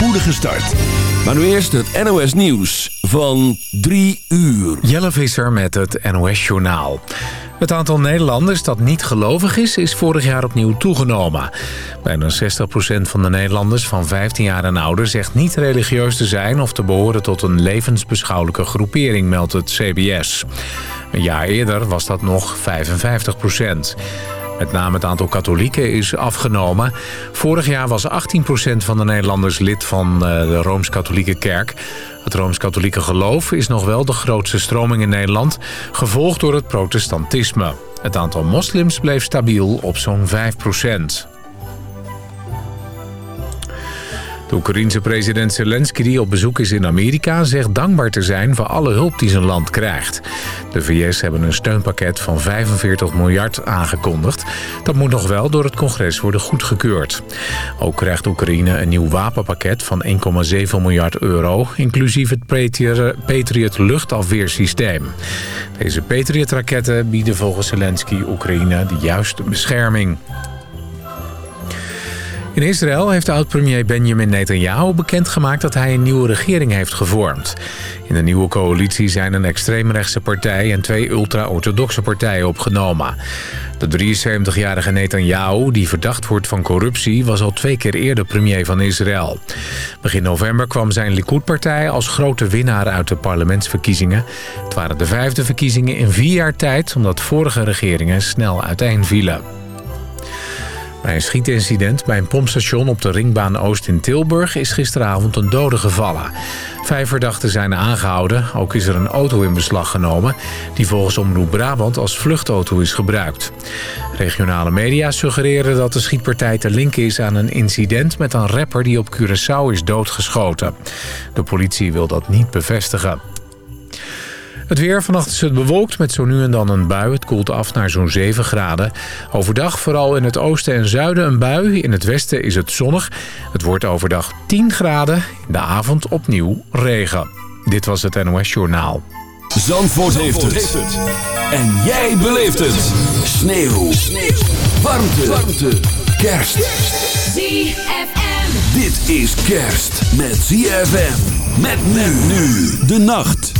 spoedige start. Maar nu eerst het NOS Nieuws van 3 uur. Jelle Visser met het NOS Journaal. Het aantal Nederlanders dat niet gelovig is, is vorig jaar opnieuw toegenomen. Bijna 60% van de Nederlanders van 15 jaar en ouder zegt niet religieus te zijn... of te behoren tot een levensbeschouwelijke groepering, meldt het CBS. Een jaar eerder was dat nog 55 met name het aantal katholieken is afgenomen. Vorig jaar was 18% van de Nederlanders lid van eh, de Rooms-Katholieke Kerk. Het Rooms-Katholieke geloof is nog wel de grootste stroming in Nederland... gevolgd door het protestantisme. Het aantal moslims bleef stabiel op zo'n 5%. De Oekraïense president Zelensky, die op bezoek is in Amerika... zegt dankbaar te zijn voor alle hulp die zijn land krijgt. De VS hebben een steunpakket van 45 miljard aangekondigd. Dat moet nog wel door het congres worden goedgekeurd. Ook krijgt Oekraïne een nieuw wapenpakket van 1,7 miljard euro... inclusief het Patriot luchtafweersysteem. Deze Patriot-raketten bieden volgens Zelensky Oekraïne de juiste bescherming. In Israël heeft oud-premier Benjamin Netanyahu bekendgemaakt dat hij een nieuwe regering heeft gevormd. In de nieuwe coalitie zijn een extreemrechtse partij en twee ultra-orthodoxe partijen opgenomen. De 73-jarige Netanyahu, die verdacht wordt van corruptie, was al twee keer eerder premier van Israël. Begin november kwam zijn Likud-partij als grote winnaar uit de parlementsverkiezingen. Het waren de vijfde verkiezingen in vier jaar tijd, omdat vorige regeringen snel uiteenvielen. Bij een schietincident bij een pompstation op de ringbaan Oost in Tilburg is gisteravond een dode gevallen. Vijf verdachten zijn aangehouden. Ook is er een auto in beslag genomen die volgens Omroep Brabant als vluchtauto is gebruikt. Regionale media suggereren dat de schietpartij te linken is aan een incident met een rapper die op Curaçao is doodgeschoten. De politie wil dat niet bevestigen. Het weer, vannacht is het bewolkt met zo nu en dan een bui. Het koelt af naar zo'n 7 graden. Overdag vooral in het oosten en zuiden een bui. In het westen is het zonnig. Het wordt overdag 10 graden. In de avond opnieuw regen. Dit was het NOS Journaal. Zandvoort, heeft, het. En jij beleeft het. Sneeuw. Sneeuw. Warmte. Warmte. Kerst. ZFM. Dit is kerst met ZFM. Met men nu de nacht.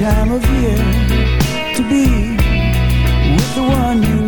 time of year to be with the one you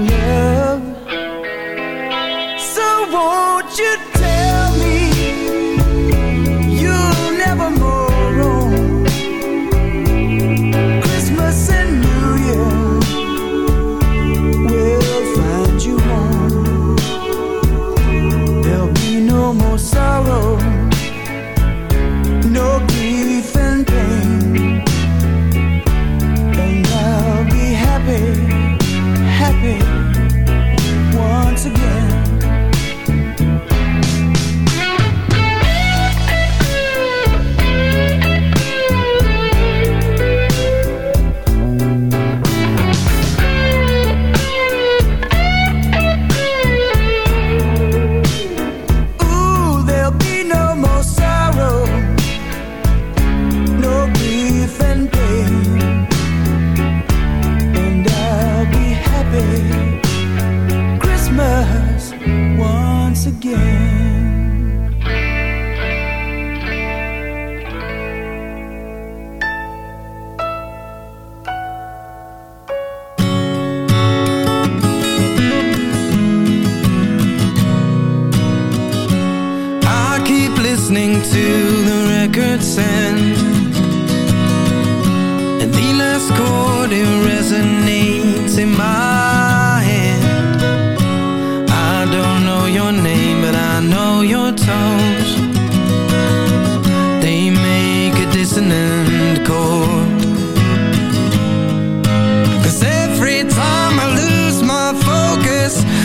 us.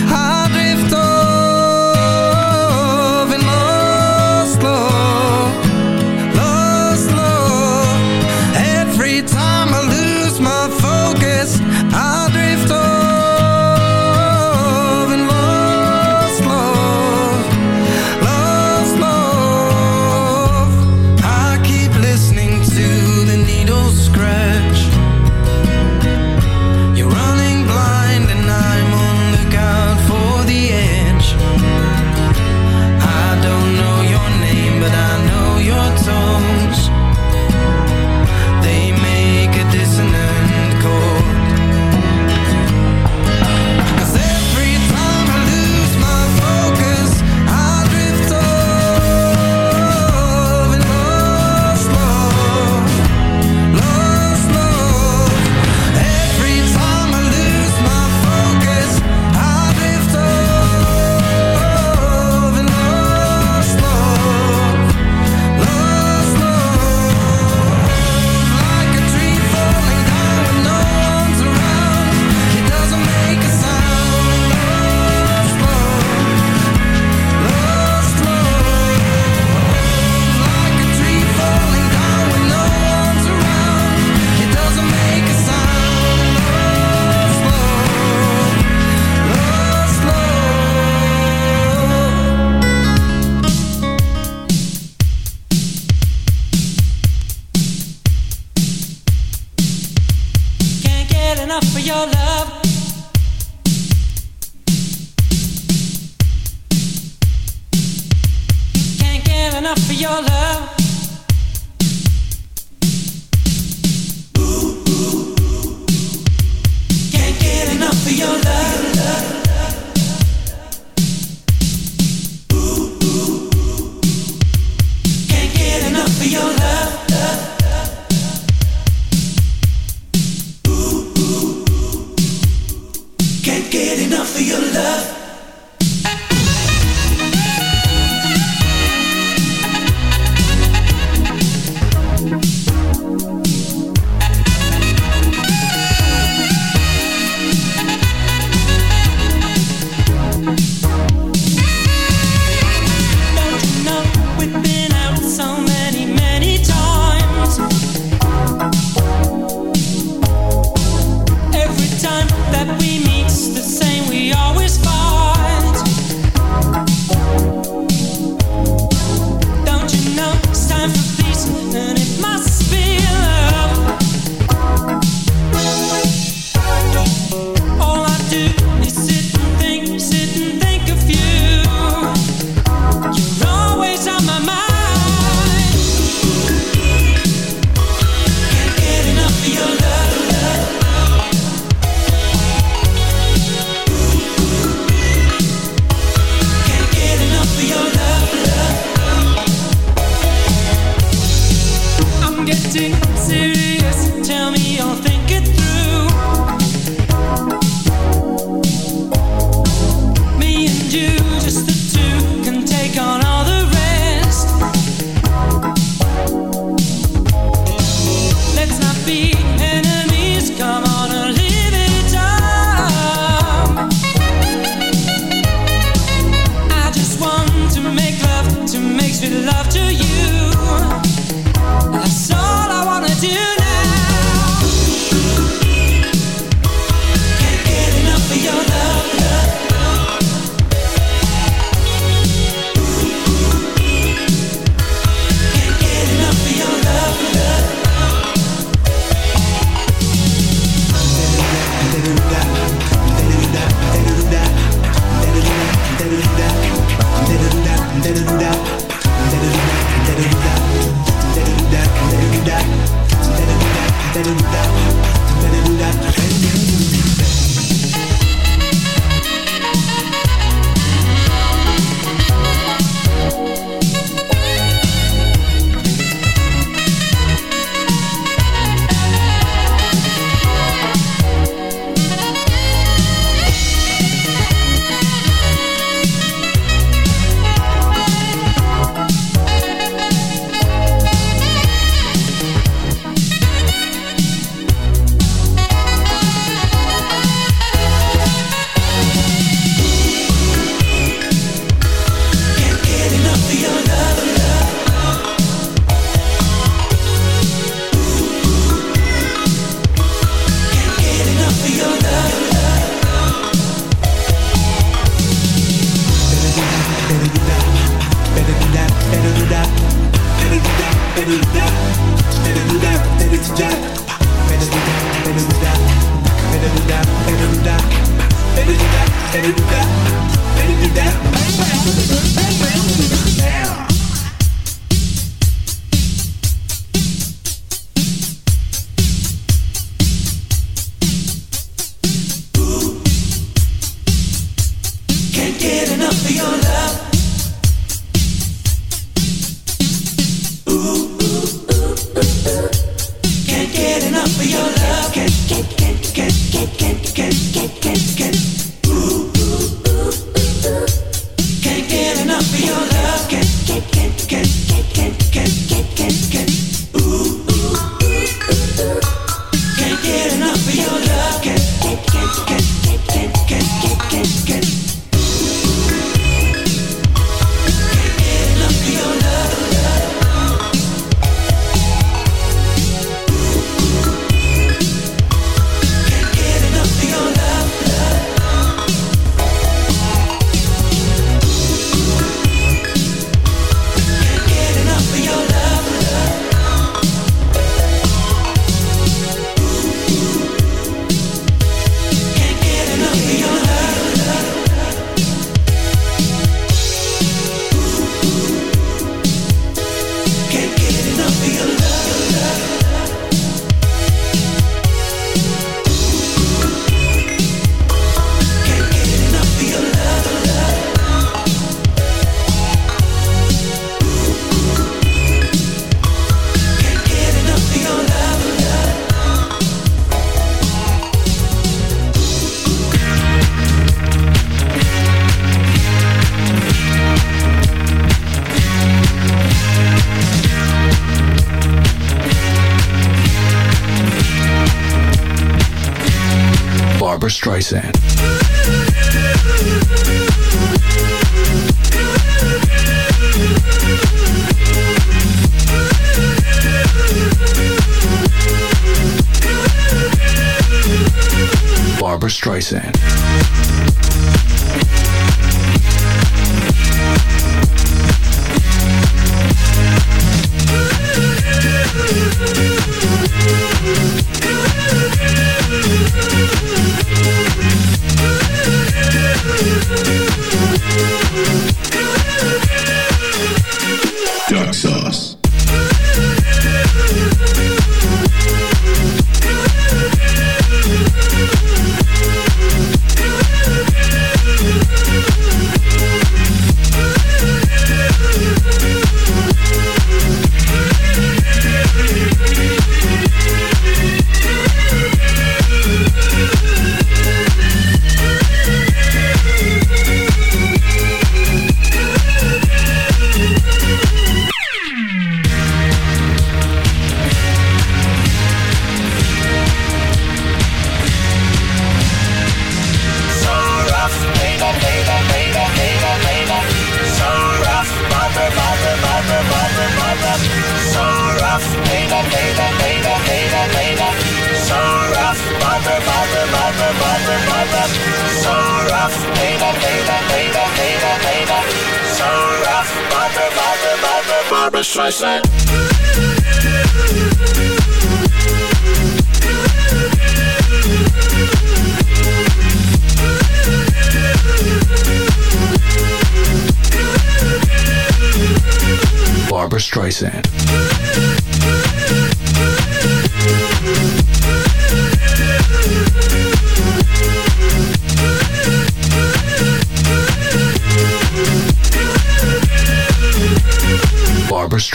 Streisand.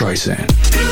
Streisand.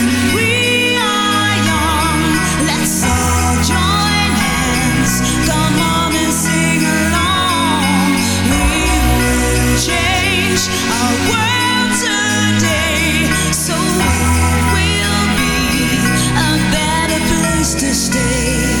to stay.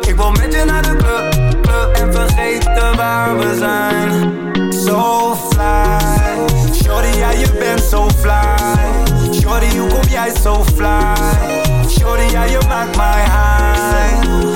Ik wil met je naar de club, club. En vergeten waar we zijn. So fly. Shorty, ja je bent zo fly. Shorty, hoe kom jij zo fly? Shorty, ja je maakt mij high.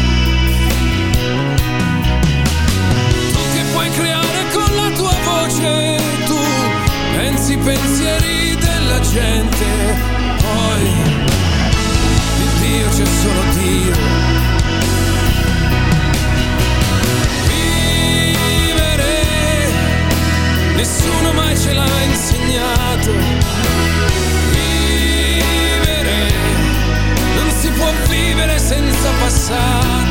Puoi creare con la tua voce, tu pensi pensieri della gente, poi di Dio c'è solo Dio. Vivere, nessuno mai ce l'ha insegnato. Vivere, non si può vivere senza passato.